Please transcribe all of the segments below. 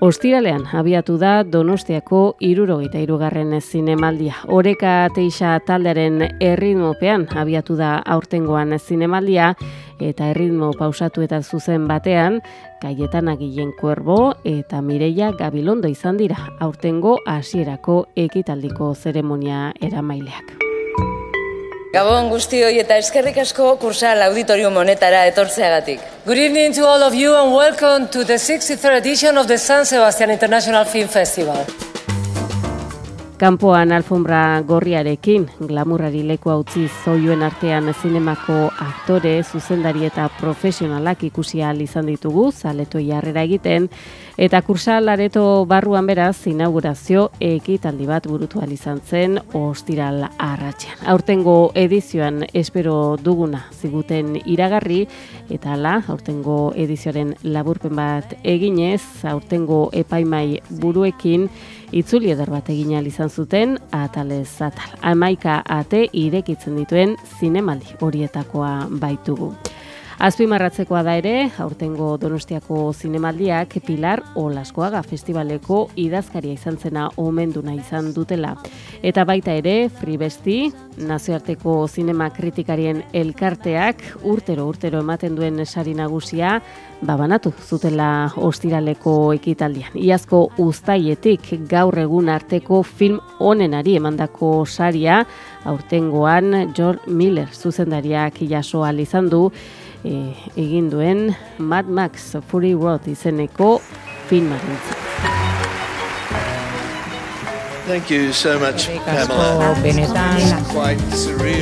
Ostiralean abiatu da Donostiako irurogeita irugarren zinemaldia. Oreka teixa taldearen erritmopean abiatu da aurtengoan zinemaldia eta erritmo pausatu eta zuzen batean Kaietan Agilen Kuerbo eta Mireia Gabilondo izan dira aurtengo hasierako ekitaldiko zeremonia eramaileak. Gabon guzti hori eta eskerrik asko kursal auditorium honetara etortzeagatik. Good evening to all of you and welcome to the 63rd edition of the San Sebastian International Film Festival. Kampoan alfombra gorriarekin, glamurrari leku utzi zoioen artean zinemako aktore, zuzendari eta profesionalak ikusia izan ditugu, zaleto jarrera egiten, eta kursal areto barruan beraz, inaugurazio ekitaldi bat burutu izan zen ostiral arratxean. Aurtengo edizioan espero duguna ziguten iragarri, eta ala, aurtengo edizioaren laburpen bat eginez, aurtengo epaimai buruekin, itzuli eder bat egin izan zuten atalez atal. Amaika ate irekitzen dituen zinemaldi horietakoa baitugu. Azpimarratzekoa da ere, aurtengo Donostiako zinemaldiak Pilar Olaskoaga festivaleko idazkaria izan zena omenduna izan dutela. Eta baita ere, Fribesti, nazioarteko zinema kritikarien elkarteak urtero urtero ematen duen sari nagusia, babanatu zutela ostiraleko ekitaldian. Iazko uztaietik gaur egun arteko film onenari emandako saria, aurtengoan George Miller zuzendariak jasoa izan du, e, egin duen Mad Max Fury Road izeneko filmaren Thank you so much, Pamela.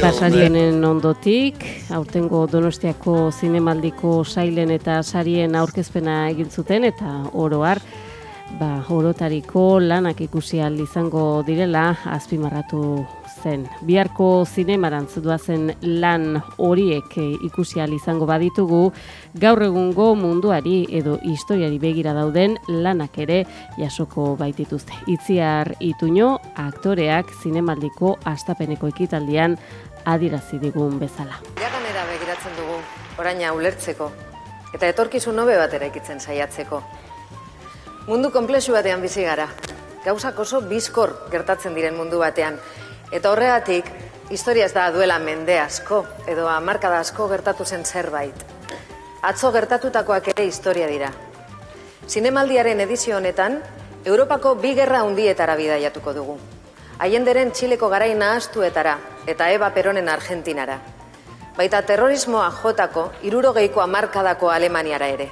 Basarienen ondotik, aurtengo Donostiako zinemaldiko sailen eta sarien aurkezpena egin zuten eta oroar, ba, orotariko lanak ikusi izango direla azpimarratu zen. Biharko zinemarantz zen lan horiek ikusi izango baditugu, gaur egungo munduari edo historiari begira dauden lanak ere jasoko baitituzte. Itziar ituño, aktoreak zinemaldiko astapeneko ekitaldian adirazi digun bezala. Iraganera begiratzen dugu, oraina ulertzeko, eta etorkizun nobe batera ikitzen saiatzeko. Mundu komplexu batean bizi gara. Gauzak oso bizkor gertatzen diren mundu batean, Eta horregatik, historia ez da duela mende asko, edo amarkada asko gertatu zen zerbait. Atzo gertatutakoak ere historia dira. Zinemaldiaren edizio honetan, Europako bi gerra hundietara bidaiatuko dugu. Haienderen Txileko garain nahaztuetara eta Eba Peronen Argentinara. Baita terrorismoa jotako, irurogeiko amarkadako Alemaniara ere.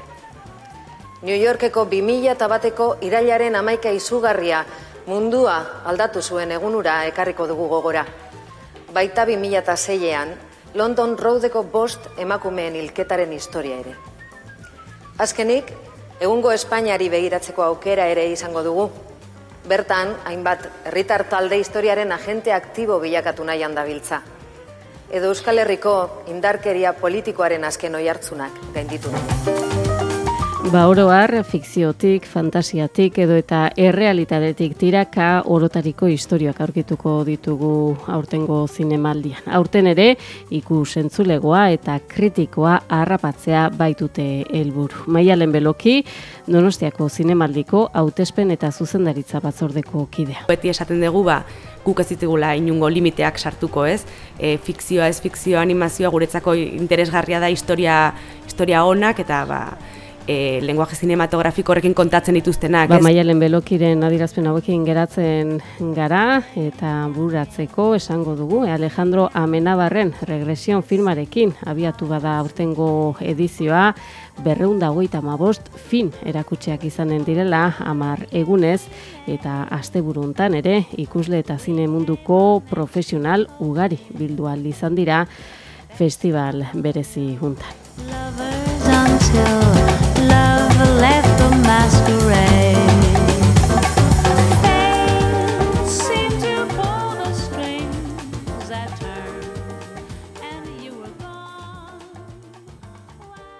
New Yorkeko 2000 eta bateko irailaren amaika izugarria mundua aldatu zuen egunura ekarriko dugu gogora. Baita 2006an, London Roadeko bost emakumeen hilketaren historia ere. Azkenik, egungo Espainiari begiratzeko aukera ere izango dugu. Bertan, hainbat, herritar talde historiaren agente aktibo bilakatu nahian dabiltza. Edo Euskal Herriko indarkeria politikoaren azken oi hartzunak gainditu dugu. Ba, oroar, fikziotik, fantasiatik edo eta errealitatetik tiraka orotariko historioak aurkituko ditugu aurtengo zinemaldian. Aurten ere, ikus entzulegoa eta kritikoa harrapatzea baitute helburu. Maialen beloki, donostiako zinemaldiko hautespen eta zuzendaritza batzordeko kidea. Beti esaten dugu ba, guk ez ditugula inungo limiteak sartuko ez, e, fikzioa ez fikzioa animazioa guretzako interesgarria da historia, historia onak eta ba, e, lenguaje cinematografiko horrekin kontatzen dituztenak. Ba, maialen belokiren adirazpen hauekin geratzen gara eta buratzeko esango dugu. E, Alejandro Amenabarren regresion filmarekin abiatu bada aurtengo edizioa berreunda hogeita mabost fin erakutseak izanen direla amar egunez eta asteburuntan ere ikusle eta zine munduko profesional ugari bildu izan dira festival berezi juntan. Lovers until love left the masquerade